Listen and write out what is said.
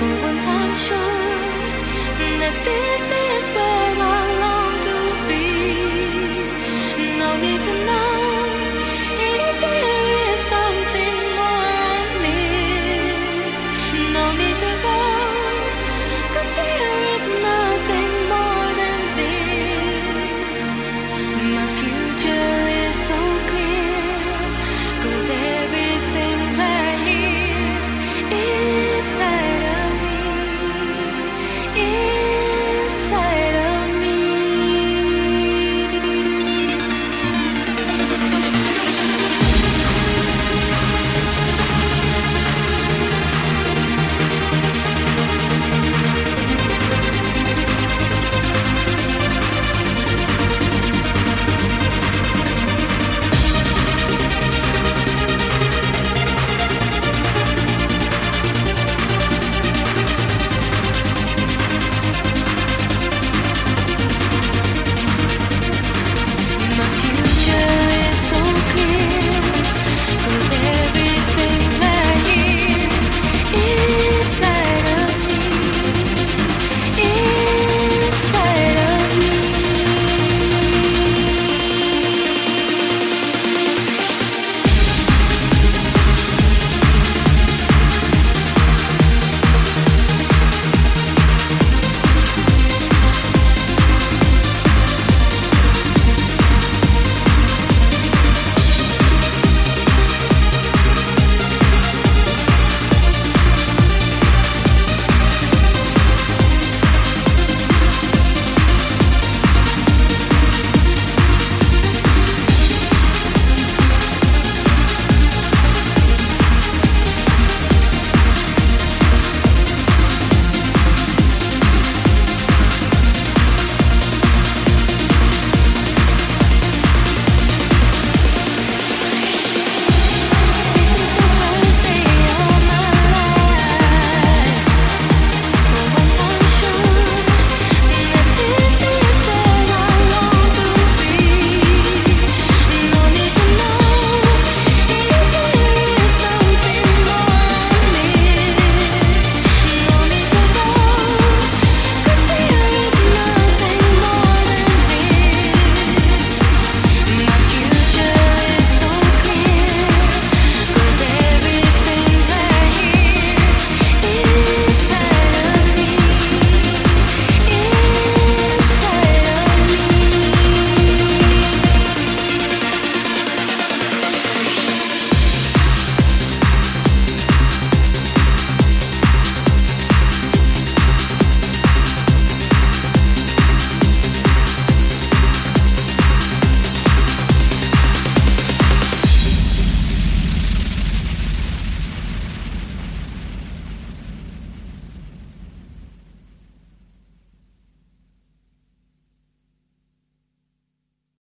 For once I'm sure that this is where I